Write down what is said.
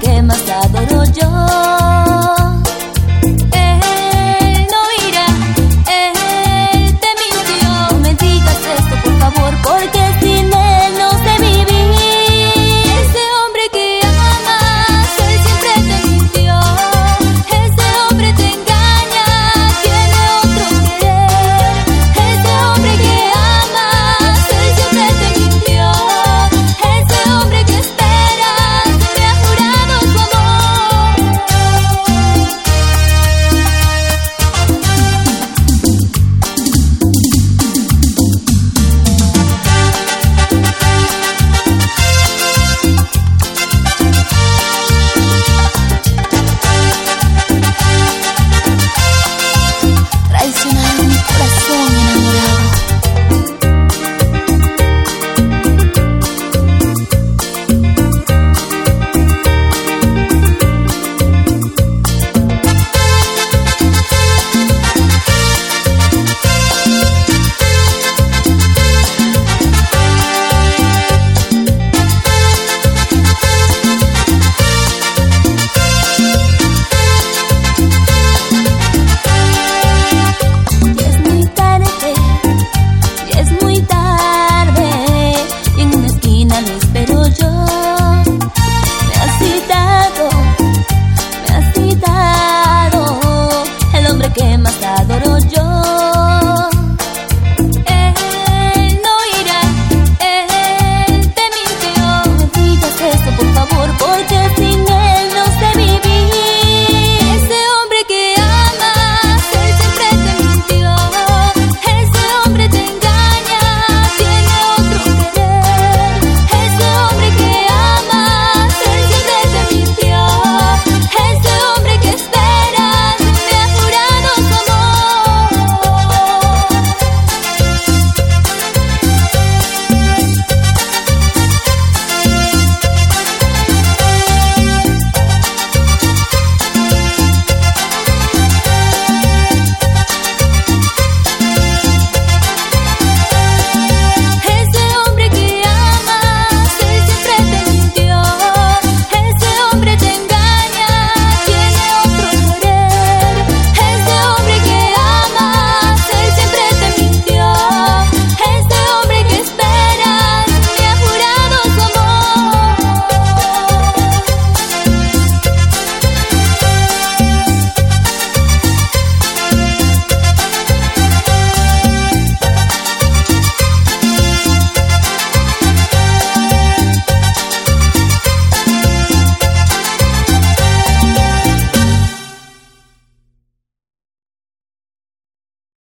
que más adoro yo.